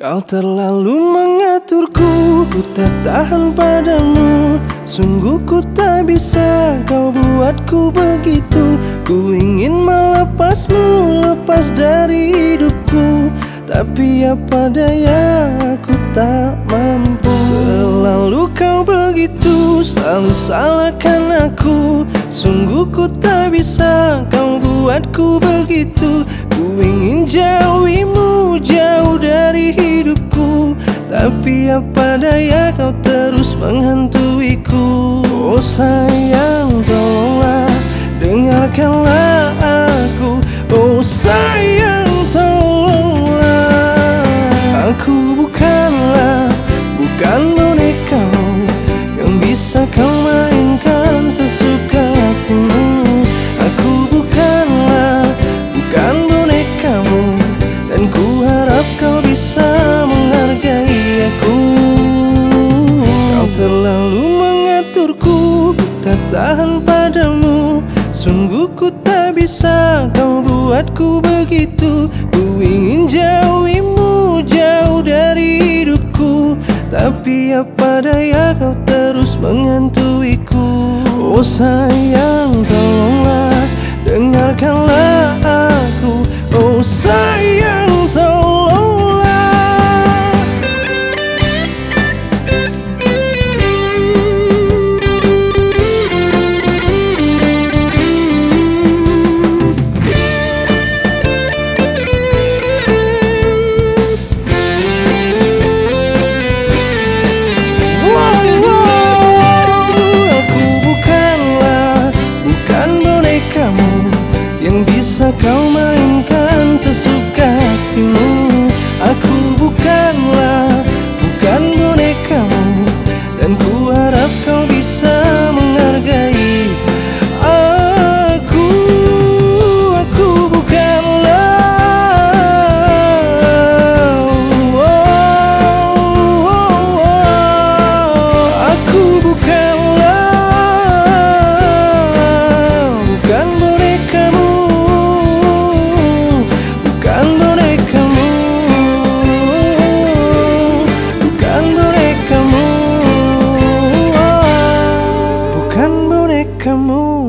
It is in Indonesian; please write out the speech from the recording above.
Kau terlalu mengaturku Ku tak tahan padamu. Sungguh ku tak bisa Kau buatku begitu. Ku ingin melepasmu Lepas dari hidupku. Tapi apa daya Aku tak mampu. Selalu kau begitu Selalu salahkan aku. Sungguh ku tak bisa Kau buatku begitu. Ku ingin jauhimu Jauh Tapi apa daya kau terus menghantuiku Oh sayang tolonglah Dengarkanlah aku. Oh sayang tolonglah. Aku bukanlah Bukan bonekamu Yang bisa kau Tahan padamu Sungguh ku tak bisa Kau buatku begitu. Ku ingin jauhimu Jauh dari hidupku Tapi apa daya kau terus menghantuiku Oh sayang kau mainkan sesuka hatimu? Aku bukanlah caminho.